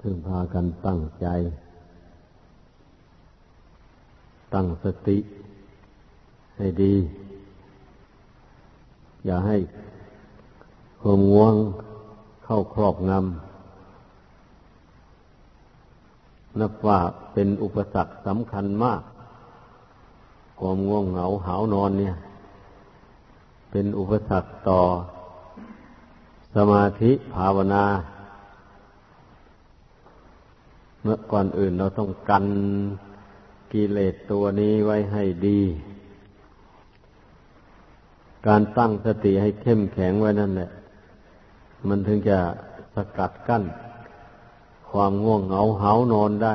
พึงพากันตั้งใจ ตั้งสติให้ดี อย่าให้ความง่วงเข้าครอบงำนับว่าเป็นอุปสรรคสำคัญมาก ความง่วงเหงาหานอนเนี่ย เป็นอุปสรรคต่อสมาธิภาวนา เมื่อก่อนอื่นเราต้องกันกิเลสตัวนี้ไว้ให้ดี การตั้งสติให้เข้มแข็งไว้นั่นแหละ มันถึงจะสกัดกั้น ความง่วงเหงาเหานอนได้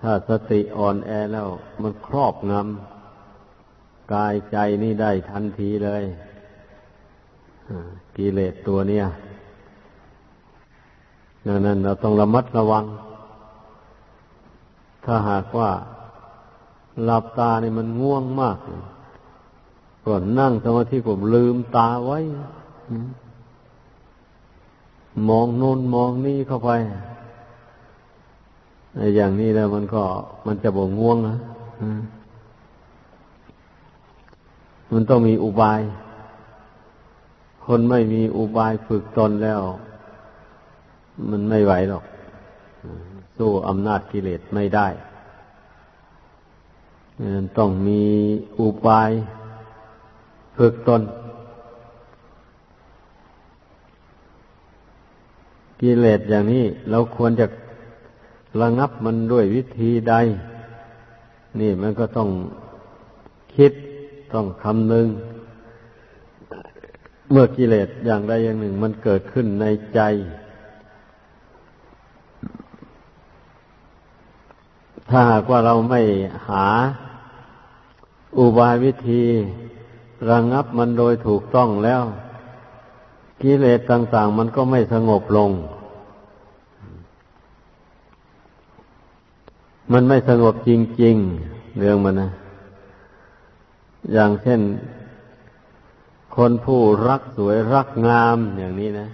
ถ้าสติอ่อนแอแล้ว มันครอบงำกายใจนี่ได้ทันทีเลยกิเลสตัวเนี้ย ดังนั้นเราต้องระมัดระวัง ถ้าหากว่าหลับตาเนี่ยมันง่วงมากก่อนนั่งสมาธิผมลืมตาไว้ มองโน้นมองนี่เข้าไปอย่างนี้แล้วมันก็มันจะบ่ง่วงนะมันต้องมีอุบาย คนไม่มีอุบายฝึกตนแล้ว มันไม่ไหวหรอก สู้อำนาจกิเลสไม่ได้ ต้องมีอุบายฝึกตน กิเลสอย่างนี้เราควรจะระงับมันด้วยวิธีใด นี่มันก็ต้องคิดต้องคำนึง เมื่อกิเลสอย่างใดอย่างหนึ่งมันเกิดขึ้นในใจ ถ้าหากว่าเราไม่หาอุบายวิธีระงงับมันโดยถูกต้องแล้ว กิเลสต่าง ๆ มันก็ไม่สงบลง มันไม่สงบจริง ๆ เรื่องมันนะ อย่างเช่น คนผู้รักสวยรักงามอย่างนี้นะ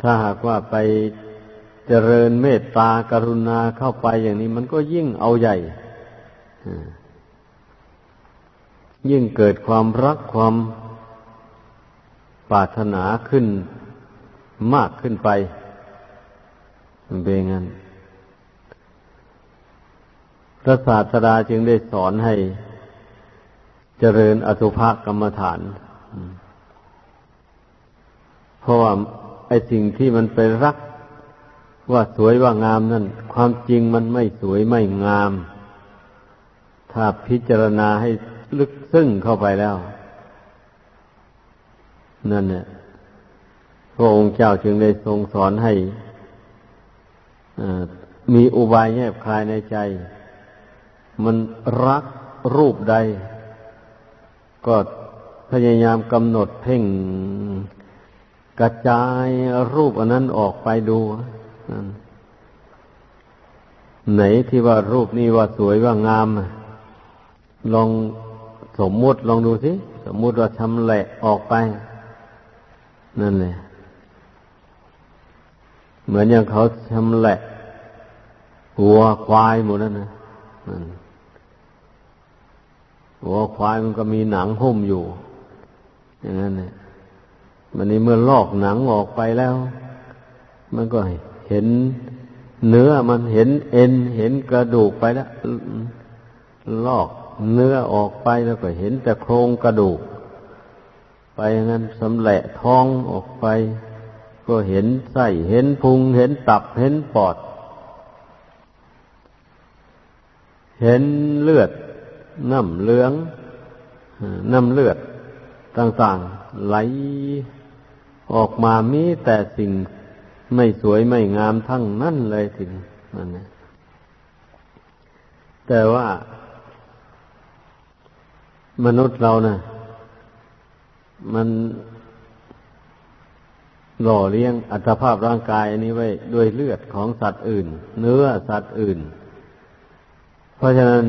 ถ้าหากว่าไป เจริญเมตตากรุณาเข้าไปอย่างนี้ มันก็ยิ่งเอาใหญ่ยิ่งเกิดความรักความปรารถนาขึ้นมากขึ้นไปเบงันพระศาสดาจึงได้สอนให้เจริญอสุภกรรมฐาน เพราะว่าไอ้สิ่งที่มันไปรัก ว่าสวยว่างามนั่น ความจริงมันไม่สวยไม่งาม ถ้าพิจารณาให้ลึกซึ้งเข้าไปแล้ว นั่นเนี่ยพระองค์เจ้าจึงได้ทรงสอนให้มีอุบายแยบคายในใจ มันรักรูปใด ก็พยายามกำหนดเพ่งกระจายรูปอันนั้นออกไปดู ไหนที่ว่ารูปนี้ว่าสวยว่างาม ลองสมมุติลองดูสิ สมมุติว่าชำแหละออกไป นั่นแหละ เหมือนอย่างเขาชำแหละหัวควายหมดนั่นนะหัวควายมันก็มีหนังหุ้มอยู่ อย่างนั้นเนี่ยมันนี้เมื่อลอกหนังออกไปแล้ว มันก็ เห็นเนื้อมันเห็นเอ็น เห็นกระดูกไปแล้วลอกเนื้อออกไปแล้วก็เห็นแต่โครงกระดูก ไปงั้นสำแหละท้องออกไป ก็เห็นไส้เห็นพุง เห็นตับเห็นปอด เห็นเลือดน้ำเหลืองน้ำเลือดต่างๆ ไหลออกมามีแต่สิ่ง ไม่สวยไม่งามทั้งนั้นเลยทีนี้นั่นนะแต่ว่ามนุษย์เรานะ่ะ มันหล่อเลี้ยงอัตภาพร่างกายอันนี้ไว้ด้วยเลือดของสัตว์อื่น เนื้อสัตว์อื่น เพราะฉะนั้น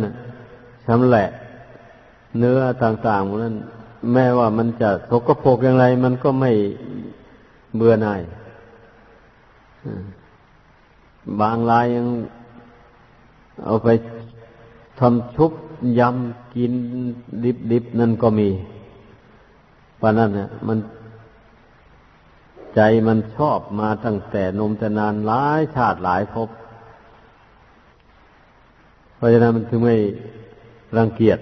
ชำแหละ เนื้อต่างๆนั้น แม้ว่ามันจะสกปรกอย่างไร มันก็ไม่เบื่อหน่าย บางรายยังเอาไปทำชุบยำกินดิบๆนั่นก็มีเพราะนั้นเนี่ยมันใจมันชอบมาตั้งแต่นมแต่นานหลายชาติหลายภพเพราะฉะนั้นมันถึงไม่รังเกียจ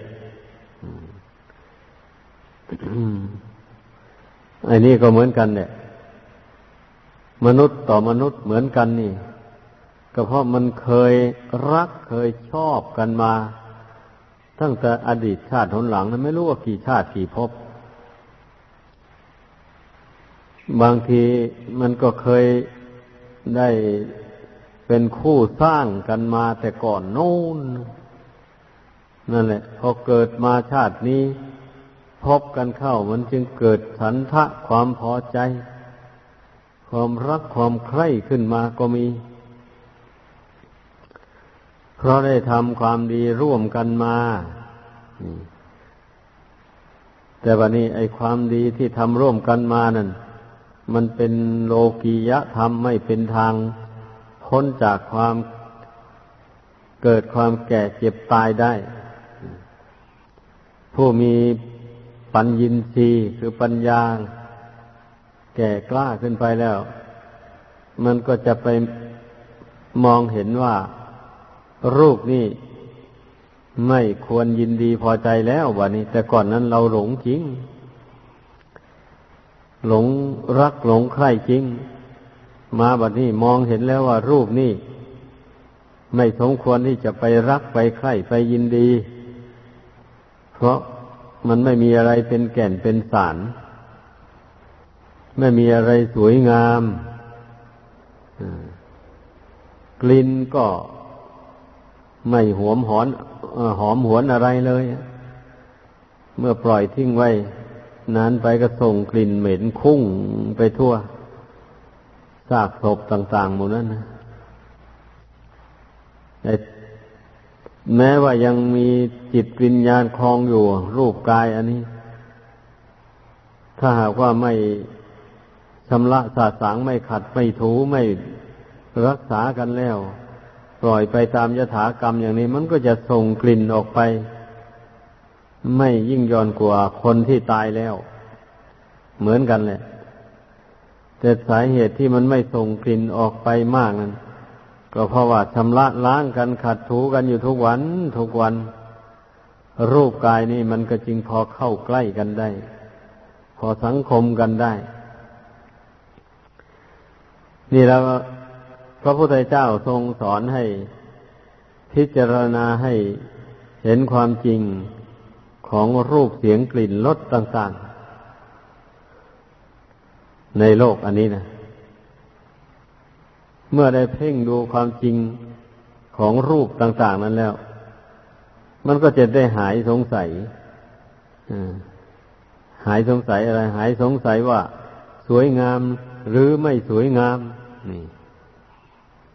อันนี้ก็เหมือนกันเนี่ย มนุษย์ต่อมนุษย์เหมือนกันนี่ ก็เพราะมันเคยรักเคยชอบกันมา ตั้งแต่อดีตชาติหนหลังนั้นไม่รู้ว่ากี่ชาติกี่ภพบางทีมันก็เคยได้เป็นคู่สร้างกันมาแต่ก่อนโน้นนั่นแหละ พอเกิดมาชาตินี้ พบกันเข้ามันจึงเกิดสันทะความพอใจ ความรักความใคร่ขึ้นมาก็มี เพราะได้ทำความดีร่วมกันมาแต่วันนี้ไอ้ความดีที่ทำร่วมกันมานั่น มันเป็นโลกียะธรรมไม่เป็นทางพ้นจากความเกิดความแก่เจ็บตายได้ ผู้มีปัญญินทรีย์คือปัญญา แก่กล้าขึ้นไปแล้ว มันก็จะไปมองเห็นว่า รูปนี่ไม่ควรยินดีพอใจแล้ววันนี้ แต่ก่อนนั้นเราหลงจริง หลงรักหลงใคร่จริง มาบัดนี้มองเห็นแล้วว่า รูปนี่ไม่สมควรที่จะไปรักไปใคร่ไปยินดี เพราะมันไม่มีอะไรเป็นแก่นเป็นสาร ไม่มีอะไรสวยงามกลิ่นก็ไม่หวมหอนหอมหวนอะไรเลย เมื่อปล่อยทิ้งไว้ นานไปก็ส่งกลิ่นเหม็นคุ้งไปทั่วซากศพต่าง ๆ หมดนั้นนะแม้ว่ายังมีจิตวิญญาณคลองอยู่ รูปกายอันนี้ ถ้าหากว่าไม่ำระสาสางไม่ขัดไม่ถูไม่รักษากันแล้ว ปล่อยไปตามยถากรรมอย่างนี้ มันก็จะส่งกลิ่นออกไป ไม่ยิ่งย่อนกว่าคนที่ตายแล้ว เหมือนกันแหละ แต่สาเหตุที่มันไม่ส่งกลิ่นออกไปมากนั้นก็เพราะว่าชำระล้างกันขัดถูกันอยู่ทุกวันทุกวัน รูปกายนี่มันก็จึงพอเข้าใกล้กันได้ พอสังคมกันได้ นี่แล้วพระพุทธเจ้าทรงสอนให้พิจารณาให้เห็นความจริงของรูปเสียงกลิ่นรสต่าง ๆ ในโลกอันนี้นะเมื่อได้เพ่งดูความจริงของรูปต่าง ๆ นั้นแล้ว มันก็จะได้หายสงสัยหายสงสัยอะไร หายสงสัยว่า สวยงามหรือไม่สวยงาม นี่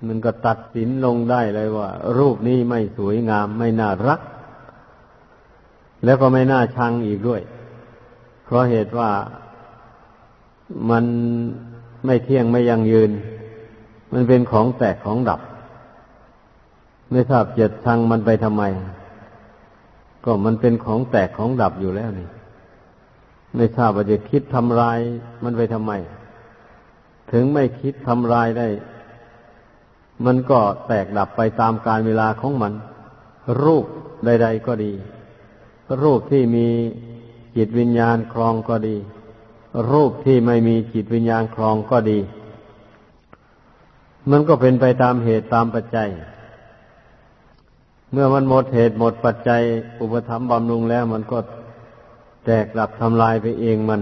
มันก็ตัดสินลงได้เลยว่า รูปนี้ไม่สวยงามไม่น่ารัก แล้วก็ไม่น่าชังอีกด้วย เพราะเหตุว่ามันไม่เที่ยงไม่ยั่งยืน มันเป็นของแตกของดับ ไม่ทราบเจ็ดชังมันไปทำไม ก็มันเป็นของแตกของดับอยู่แล้วนี่ ไม่ทราบว่าจะคิดทำลายมันไปทำไม ถึงไม่คิดทำลายได้ มันก็แตกดับไปตามกาลเวลาของมัน รูปใด ๆ ก็ดี รูปที่มีจิตวิญญาณครองก็ดี รูปที่ไม่มีจิตวิญญาณครองก็ดี มันก็เป็นไปตามเหตุตามปัจจัย เมื่อมันหมดเหตุหมดปัจจัย อุปธรรมบำรุงแล้ว มันก็แตกดับทำลายไปเองมัน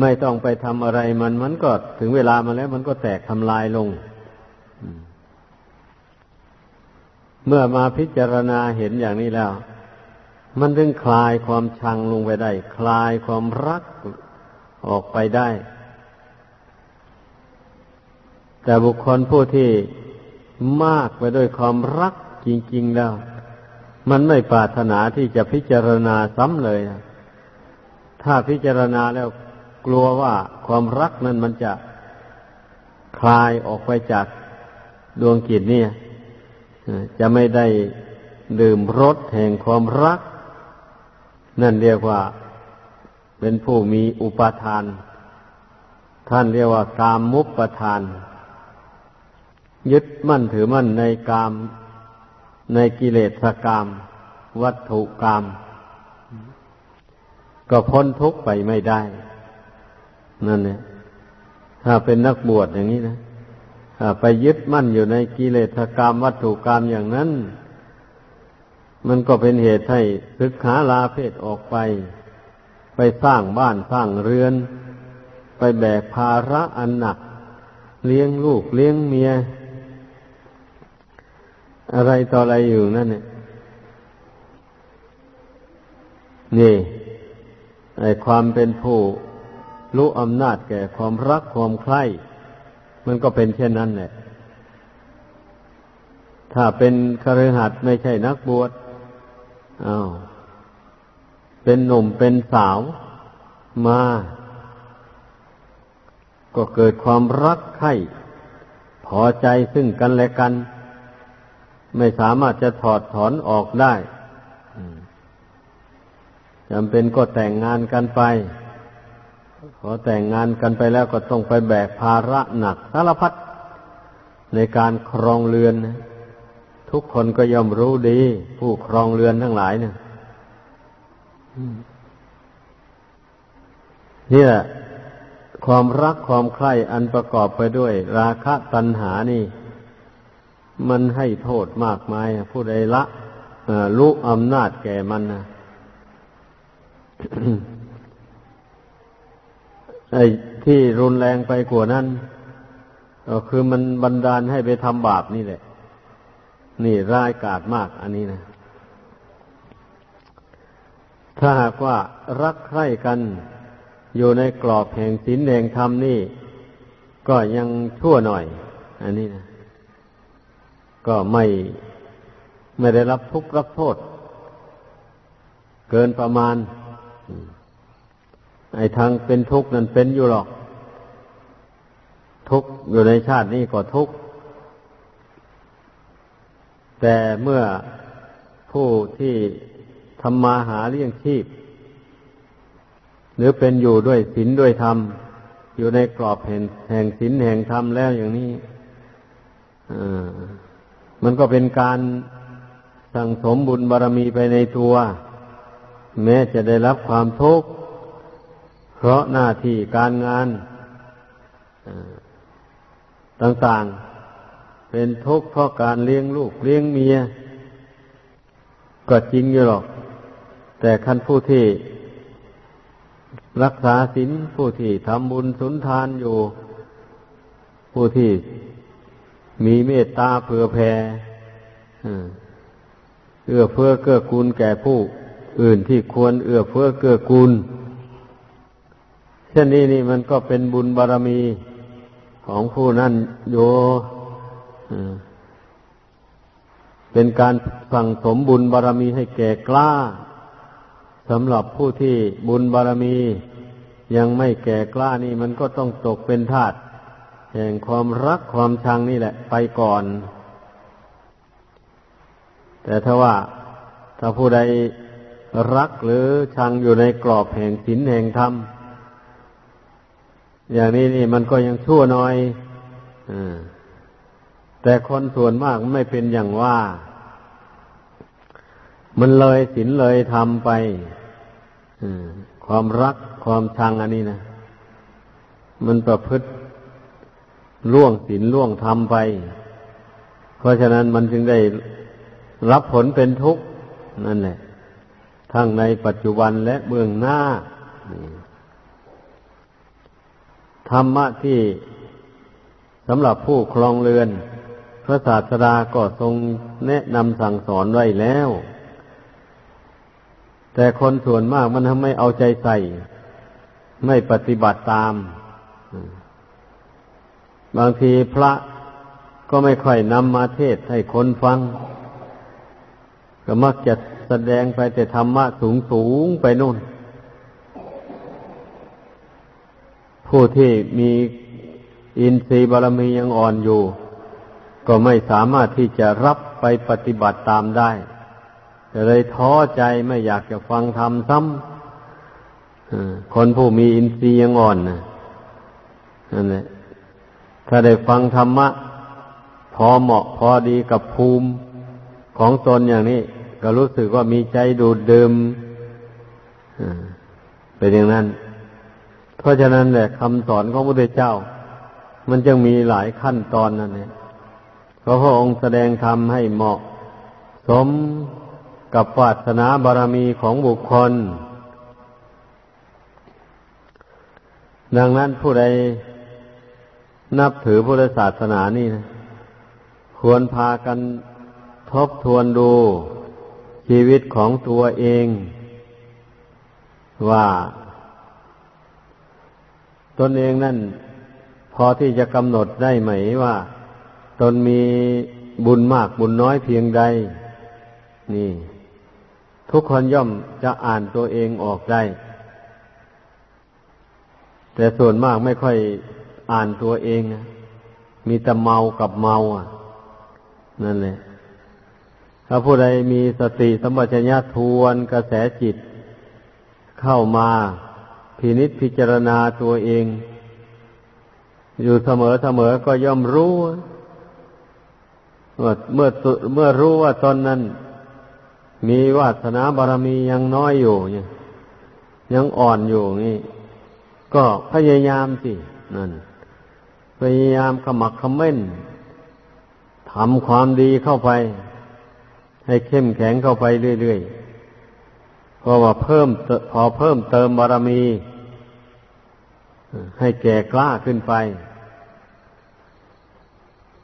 ไม่ต้องไปทำอะไรมันมันก็ถึงเวลามาแล้ว มันก็แตกทำลายลง เมื่อมาพิจารณาเห็นอย่างนี้แล้ว มันถึงคลายความชังลงไปได้ คลายความรักออกไปได้ แต่บุคคลผู้ที่มากไปด้วยความรักจริง ๆ แล้ว มันไม่ปรารถนาที่จะพิจารณาซ้ำเลยถ้าพิจารณาแล้ว กลัวว่าความรักนั้นมันจะคลายออกไปจากดวงกิจเนี่ยจะไม่ได้ดื่มรสแห่งความรัก นั่นเรียกว่าเป็นผู้มีอุปทาน ท่านเรียกว่ากามมุปทาน ยึดมั่นถือมั่นในกาม ในกิเลสกาม วัตถุกาม ก็พ้นทุกข์ไปไม่ได้ นั่นเนี่ยถ้าเป็นนักบวชอย่างนี้นะถ้าไปยึดมั่นอยู่ในกิเลสกรรมวัตถุกรรมอย่างนั้น มันก็เป็นเหตุให้ศึกขาลาเพศออกไป ไปสร้างบ้านสร้างเรือน ไปแบกภาระอันหนัก เลี้ยงลูกเลี้ยงเมีย อะไรต่ออะไรอยู่นั่นเนี่ยนี่ไอความเป็นผู้ รู้อำนาจแก่ความรักความใคร่ มันก็เป็นเช่นนั้นแหละ ถ้าเป็นคฤหัสถ์ไม่ใช่นักบวชอา้าวเป็นหนุ่มเป็นสาวมา ก็เกิดความรักใคร่พอใจซึ่งกันและกัน ไม่สามารถจะถอดถอนออกได้จำเป็นก็แต่งงานกันไป พอแต่งงานกันไปแล้วก็ต้องไปแบกภาระหนักสารพัดในการครองเรือน ทุกคนก็ย่อมรู้ดี ผู้ครองเรือนทั้งหลายเนี่ยนี่แหละความรักความใคร่อันประกอบไปด้วย ราคะตัณหานี่ มันให้โทษมากมาย ผู้ใดละรู้อำนาจแก่มันนะ ไอ้ที่รุนแรงไปกว่านั้น ก็คือมันบันดาลให้ไปทำบาปนี่แหละ นี่ร้ายกาจมากอันนี้นะ ถ้าหากว่ารักใคร่กันอยู่ในกรอบแห่งศีลแห่งธรรมนี่ ก็ยังชั่วหน่อย อันนี้นะ ก็ไม่ไม่ได้รับทุกข์รับโทษ เกินประมาณ ไอ้ทางเป็นทุกข์นั้นเป็นอยู่หรอก ทุกข์อยู่ในชาตินี้ก็ทุกข์ แต่เมื่อผู้ที่ทำมาหาเลี้ยงชีพ หรือเป็นอยู่ด้วยศีลด้วยธรรม อยู่ในกรอบแห่งแห่งศีลแห่งธรรมแล้วอย่างนี้มันก็เป็นการสั่งสมบุญบารรมีไปในตัว แม้จะได้รับความทุกข์ เพราะหน้าที่การงานต่างๆ เป็นทุกข์เพราะการเลี้ยงลูกเลี้ยงเมีย ก็จริงอยู่หรอก แต่ขั้นผู้ที่รักษาศีลผู้ที่ทำบุญสุนทานอยู่ ผู้ที่มีเมตตาเผื่อแผ่เอื้อเฟื้อเกื้อกูลแก่ผู้อื่นที่ควรเอื้อเฟื้อเกื้อกูล ช่นนี้นี่มันก็เป็นบุญบารรมีของผู้นั้นโยเป็นการสั่งสมบุญบารรมีให้แก่กล้าสำหรับผู้ที่บุญบารรมี ยังไม่แก่กล้านี่มันก็ต้องตกเป็นทาสแห่งความรักความชังนี่แหละ ไปก่อน แต่ถ้าว่าถ้าผู้ใดรักหรือชังอยู่ในกรอบแห่งศีลแห่งธรรม อย่างนี้นี่มันก็ยังชั่วน้อยอแต่คนส่วนมากไม่เป็นอย่างว่า มันเลยศีลเลยทำไปความรักความชังอันนี้นะมันประพฤติล่วงศีลล่วงธรรมไป เพราะฉะนั้นมันจึงได้รับผลเป็นทุกข์นั่นแหละ ทั้งในปัจจุบันและเบื้องหน้า ธรรมะที่สำหรับผู้ครองเรือน พระศาสดาก็ทรงแนะนำสั่งสอนไว้แล้ว แต่คนส่วนมากมันทำไม่เอาใจใส่ ไม่ปฏิบัติตาม บางทีพระก็ไม่ค่อยนำมาเทศให้คนฟัง ก็มักจะแสดงไปแต่ธรรมะสูงสูงไปนู่น ผู้ที่มีอินทรีย์บารมียังอ่อนอยู่ ก็ไม่สามารถที่จะรับไปปฏิบัติตามได้เลยท้อใจไม่อยากจะฟังธรรมซ้ำคนผู้มีอินทรีย์ยังอ่อนนะนั่นแหละถ้าได้ฟังธรรมะ พอเหมาะพอดีกับภูมิของตนอย่างนี้ ก็รู้สึกว่ามีใจดูดดื่มเป็นอย่างนั้น เพราะฉะนั้นแหละคำสอนของพระพุทธเจ้า มันจึงมีหลายขั้นตอนนั่นเองเพราะพระองค์แสดงธรรมให้เหมาะ สมกับวาสนาบารมีของบุคคล ดังนั้นผู้ใดนับถือพุทธศาสนานี่นะควรพากันทบทวนดูชีวิตของตัวเอง ว่า ตนเองนั่น พอที่จะกำหนดได้ไหมว่า ตนมีบุญมากบุญน้อยเพียงใด นี่ ทุกคนย่อมจะอ่านตัวเองออกได้ แต่ส่วนมากไม่ค่อยอ่านตัวเอง มีแต่เมากับเมาอะ นั่นแหละถ้าผู้ใดมีสติสมบัติญาทวนกระแสจิตเข้ามา พินิษพิจารณาตัวเอง อยู่เสมอเสมอก็ย่อมรู้ว่าเมื่อเมื่อรู้ว่าตนนั้น มีวาสนาบารมียังน้อยอยู่เนี่ยยังอ่อนอยู่นี่ ก็พยายามสินั่นพยายามขมักขม้นทำความดีเข้าไป ให้เข้มแข็งเข้าไปเรื่อยๆเพราะว่าเพิ่มพอเพิ่มเติมบารมี ให้แก่กล้าขึ้นไป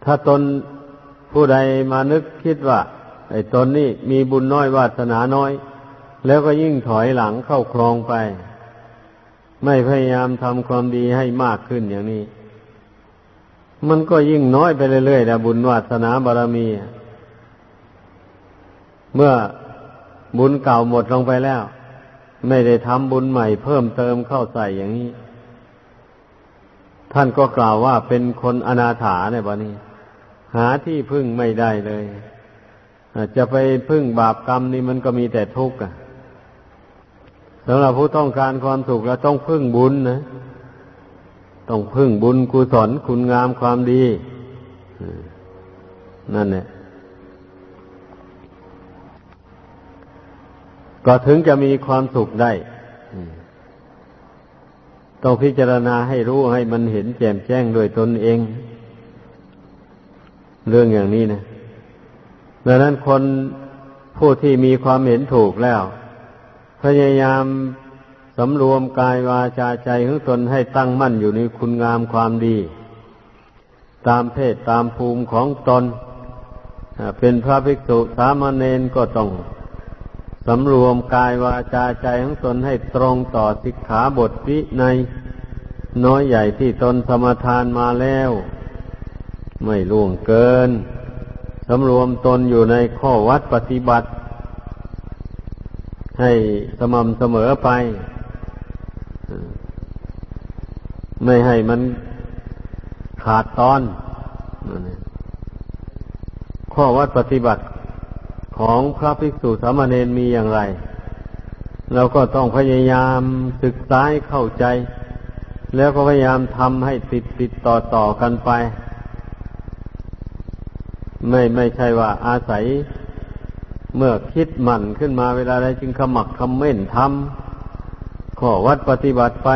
ถ้าตนผู้ใดมานึกคิดว่า ไอ้ตนนี่มีบุญน้อยวาสนาน้อย แล้วก็ยิ่งถอยหลังเข้าคลองไป ไม่พยายามทำความดีให้มากขึ้นอย่างนี้ มันก็ยิ่งน้อยไปเรื่อยๆนะบุญวาสนาบารมี เมื่อบุญเก่าหมดลงไปแล้ว ไม่ได้ทำบุญใหม่เพิ่มเติมเข้าใส่อย่างนี้ ท่านก็กล่าวว่าเป็นคนอนาถาเนี่ยบะนี้ หาที่พึ่งไม่ได้เลยจะไปพึ่งบาปกรรมนี่มันก็มีแต่ทุกข์สำหรับผู้ต้องการความสุขเราต้องพึ่งบุญนะ ต้องพึ่งบุญกุศลคุณงามความดีนั่นแหละก็ถึงจะมีความสุขได้ ต้องพิจารณาให้รู้ให้มันเห็นแจ่มแจ้งด้วยตนเอง เรื่องอย่างนี้นะดังนั้นคนผู้ที่มีความเห็นถูกแล้ว พยายามสำรวมกายวาจาใจของตนให้ตั้งมั่นอยู่ในคุณงามความดี ตามเพศตามภูมิของตน เป็นพระภิกษุสามเณรก็ต้อง สำรวมกายวาจาใจของตนให้ตรงต่อสิกขาบทวิในน้อยใหญ่ที่ตนสมทานมาแล้ว ไม่ล่วงเกิน สำรวมตนอยู่ในข้อวัดปฏิบัติ ให้สม่ำเสมอไป ไม่ให้มันขาดตอน ข้อวัดปฏิบัติ ของพระภิกษุสามเณรมีอย่างไร เราก็ต้องพยายามศึกษาเข้าใจ แล้วก็พยายามทำให้ติดติดต่อต่อกันไป ไม่ไม่ใช่ว่าอาศัยเมื่อคิดหมั่นขึ้นมาเวลาใดจึงขมักคำเม่นทำขอวัดปฏิบัติไป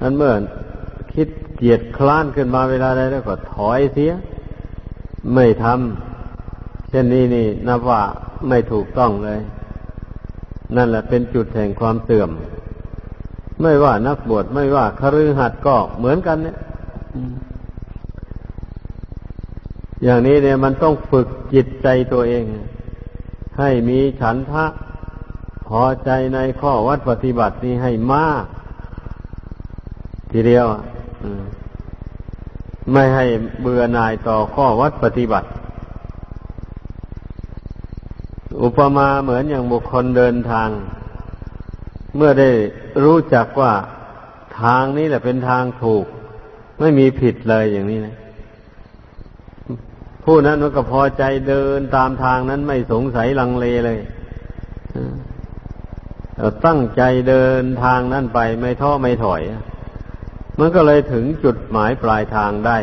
นั้นเมื่อคิดเกียดคลานขึ้นมาเวลาใดแล้วก็ถอยเสีย ไม่ทำ เช่นนี้นี่นับว่าไม่ถูกต้องเลย นั่นแหละเป็นจุดแห่งความเสื่อม ไม่ว่านักบวชไม่ว่าคฤหัสถ์ก็เหมือนกันเนี่ยอย่างนี้เนี่ยมันต้องฝึกจิตใจตัวเอง ให้มีฉันทะพอใจในข้อวัดปฏิบัตินี้ให้มาก ทีเดียวไม่ให้เบื่อหน่ายต่อข้อวัดปฏิบัติ อุปมาเหมือนอย่างบุคคลเดินทาง เมื่อได้รู้จักว่าทางนี้แหละเป็นทางถูก ไม่มีผิดเลยอย่างนี้นะผู้นั้นมันก็พอใจเดินตามทางนั้นไม่สงสัยลังเลเลยตั้งใจเดินทางนั้นไปไม่ท้อไม่ถอย มันก็เลยถึงจุดหมายปลายทางได้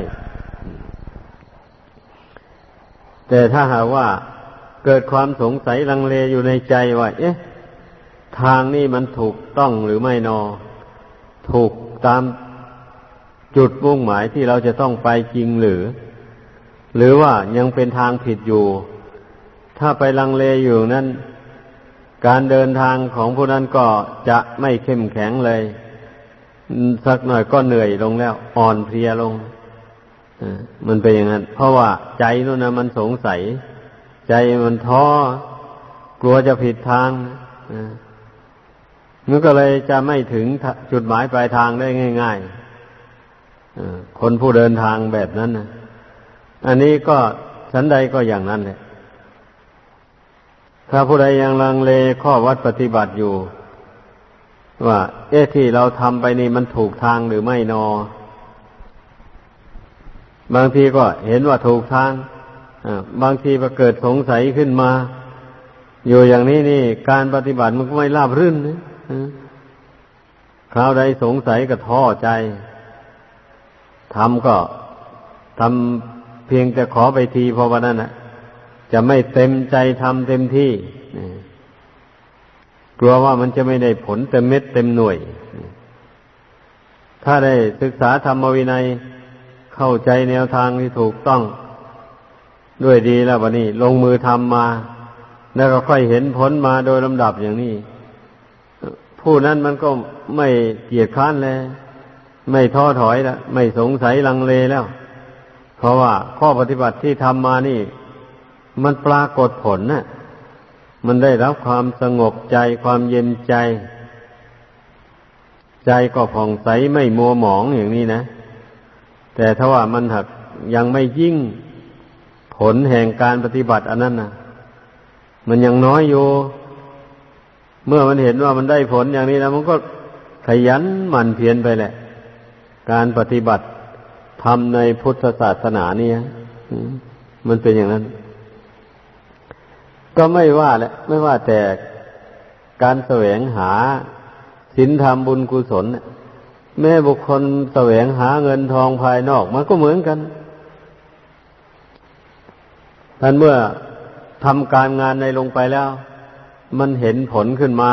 แต่ถ้าหากว่า เกิดความสงสัยลังเลอยู่ในใจว่า เอ๊ะ ทางนี้มันถูกต้องหรือไม่นอ ถูกตามจุดมุ่งหมายที่เราจะต้องไปจริงหรือ หรือว่ายังเป็นทางผิดอยู่ ถ้าไปลังเลอยู่นั้น การเดินทางของผู้นั้นก็จะไม่เข้มแข็งเลย สักหน่อยก็เหนื่อยลงแล้ว อ่อนเพลียลงมันเป็นอย่างนั้น เพราะว่าใจนู่นนะมันสงสัย ใจมันท้อกลัวจะผิดทางมันก็เลยจะไม่ถึงจุดหมายปลายทางได้ง่ายๆคนผู้เดินทางแบบนั้นนะอันนี้ก็ฉันใดก็อย่างนั้นแหละถ้าผู้ใดยังลังเลข้อวัดปฏิบัติอยู่ ว่า เอ๊ะที่เราทำไปนี่มันถูกทางหรือไม่นอ บางทีก็เห็นว่าถูกทาง บางทีก็เกิดสงสัยขึ้นมา อยู่อย่างนี้นี่ การปฏิบัติมันก็ไม่ราบรื่นนะคราวใดสงสัยก็ท้อใจทำก็ทำเพียงแต่ขอไปทีพอวันนั้นนะจะไม่เต็มใจทำเต็มที่กลัวว่ามันจะไม่ได้ผลเต็มเม็ดเต็มหน่วย ถ้าได้ศึกษาธรรมวินัยเข้าใจแนวทางที่ถูกต้อง ด้วยดีแล้ววันนี้ ลงมือทำมา แล้วก็ค่อยเห็นผลมาโดยลำดับอย่างนี้ ผู้นั้นมันก็ไม่เกียจค้านเลย ไม่ท้อถอยแล้วไม่สงสัยลังเลแล้ว เพราะว่าข้อปฏิบัติที่ทำมานี่ มันปรากฏผลนะ่ะมันได้รับความสงบใจความเย็นใจ ใจก็ผ่องใสไม่มัวหมองอย่างนี้นะ แต่ถ้าว่ามันหักยังไม่ยิ่ง ผลแห่งการปฏิบัติอันนั้นนะมันยังน้อยอยู่ เมื่อมันเห็นว่ามันได้ผลอย่างนี้แล้ว มันก็ขยันหมั่นเพียรไปแหละ การปฏิบัติทำในพุทธศาสนาเนี่ยมันเป็นอย่างนั้น ก็ไม่ว่าแหละ ไม่ว่าแต่การแสวงหาศีลธรรมบุญกุศลแม่บุคคลแสวงหาเงินทองภายนอก มันก็เหมือนกัน ท่านเมื่อทำการงานในลงไปแล้ว มันเห็นผลขึ้นมา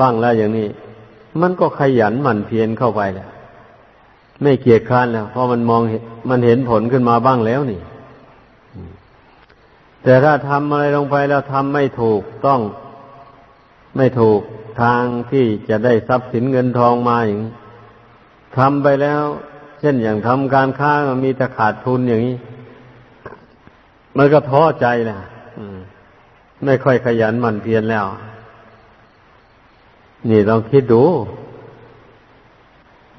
บ้างแล้วอย่างนี้ มันก็ขยันหมั่นเพียรเข้าไปแหละไม่เกียจคร้านแล้วเพราะมันมองมันเห็นผลขึ้นมาบ้างแล้วนี่ แต่ถ้าทำอะไรลงไปแล้วทำไม่ถูกต้องไม่ถูกทางที่จะได้ทรัพย์สินเงินทองมาอย่างทำไปแล้ว เช่นอย่างทำการค้ามันมีแต่ขาดทุนอย่างนี้ มันก็ท้อใจแหละไม่ค่อยขยันหมั่นเพียรแล้ว นี่ลองคิดดู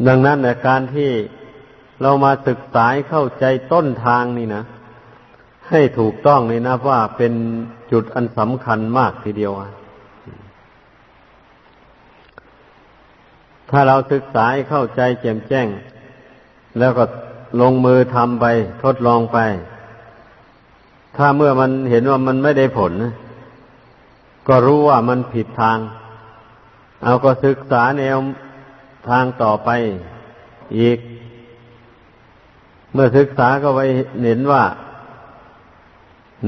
ดังนั้นในการที่เรามาศึกษาเข้าใจต้นทางนี่นะ ให้ถูกต้องนี่นะว่าเป็นจุดอันสำคัญมากทีเดียวถ้าเราศึกษาเข้าใจแจ่มแจ้ง แล้วก็ลงมือทำไป ทดลองไป ถ้าเมื่อมันเห็นว่ามันไม่ได้ผล ก็รู้ว่ามันผิดทาง เอาก็ศึกษาแนวทางต่อไปอีก เมื่อศึกษาก็ไปเห็นว่า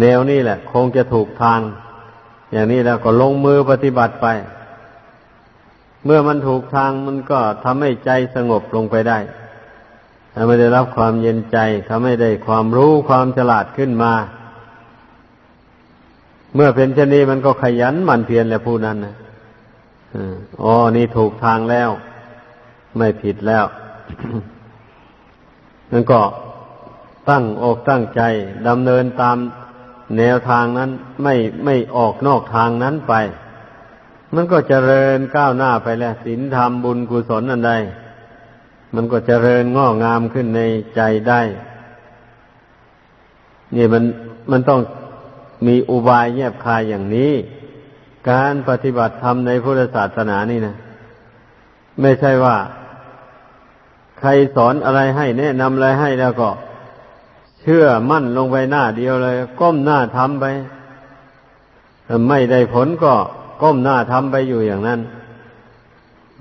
แนวนี้แหละ คงจะถูกทาง อย่างนี้แล้วก็ลงมือปฏิบัติไป เมื่อมันถูกทางมันก็ทำให้ใจสงบลงไปได้ทำให้ได้รับความเย็นใจทำให้ได้ความรู้ความฉลาดขึ้นมา เมื่อเป็นเช่นนี้มันก็ขยันหมั่นเพียรแหละผู้นั้นนะอ๋อ นี่ถูกทางแล้ว ไม่ผิดแล้วนั่นก็ตั้งอกตั้งใจดำเนินตามแนวทางนั้น ไม่ไม่ออกนอกทางนั้นไป มันก็เจริญก้าวหน้าไปแล้วศีลธรรมบุญกุศลอันใดมันก็เจริญงอกงามขึ้นในใจได้ นี่มันมันต้อง มีอุบายแยบคายอย่างนี้ การปฏิบัติธรรมในพุทธศาสนานี่นะ ไม่ใช่ว่า ใครสอนอะไรให้แนะนำอะไรให้แล้วก็ เชื่อมั่นลงไปหน้าเดียวเลย ก้มหน้าทำไปไม่ได้ผลก็ก้มหน้าทำไปอยู่อย่างนั้น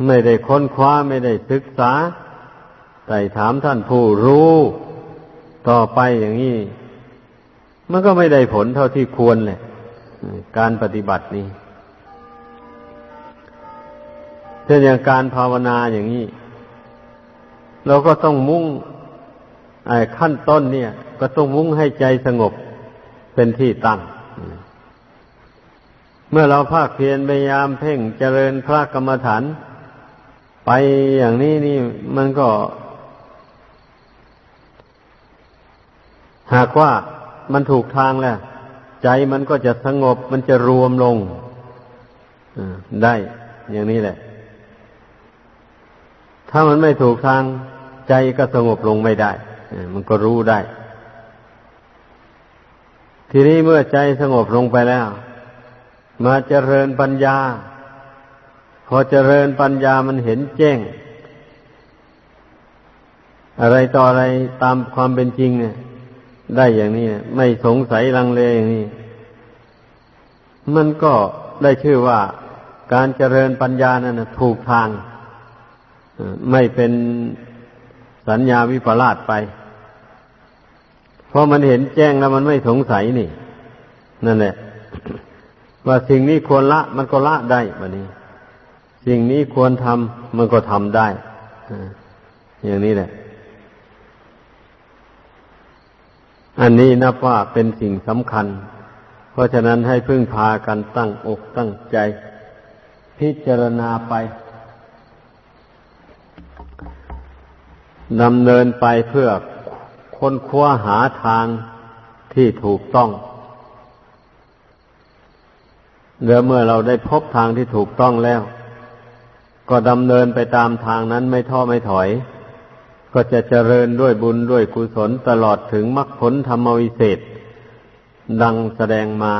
ไม่ได้ค้นคว้าไม่ได้ศึกษาไต่ถามท่านผู้รู้ ต่อไปอย่างนี้ มันก็ไม่ได้ผลเท่าที่ควรเลยการปฏิบัตินี้เช่นอย่างการภาวนาอย่างนี้ เราก็ต้องมุ่งขั้นต้นเนี่ย ก็ต้องมุ่งให้ใจสงบเป็นที่ตั้ง เมื่อเราภาคเพียรพยายามเพ่งเจริญพระกรรมฐานไปอย่างนี้นี่มันก็ หากว่า มันถูกทางแล้ว ใจมันก็จะสงบมันจะรวมลงได้ อย่างนี้แหละ ถ้ามันไม่ถูกทาง ใจก็สงบลงไม่ได้มันก็รู้ได้ ทีนี้เมื่อใจสงบลงไปแล้ว มาเจริญปัญญา พอเจริญปัญญามันเห็นแจ้ง อะไรต่ออะไรตามความเป็นจริงเนี่ย ได้อย่างนี้ไม่สงสัยลังเลอย่างนี้ มันก็ได้ชื่อว่าการเจริญปัญญานั้นถูกทาง ไม่เป็นสัญญาวิปลาสไป เพราะมันเห็นแจ้งแล้วมันไม่สงสัยนี่ นั่นแหละ ว่าสิ่งนี้ควรละ มันก็ละได้แบบนี้ สิ่งนี้ควรทำมันก็ทำได้อย่างนี้แหละ อันนี้นับว่าเป็นสิ่งสำคัญ เพราะฉะนั้นให้พึ่งพากันตั้งอกตั้งใจ พิจารณาไปดำเนินไปเพื่อค้นคว้าหาทางที่ถูกต้องเดี๋ยวเมื่อเราได้พบทางที่ถูกต้องแล้ว ก็ดำเนินไปตามทางนั้นไม่ท้อไม่ถอย ก็จะเจริญด้วยบุญด้วยกุศลตลอดถึงมรรคผลธรรมวิเศษ ดังแสดงมา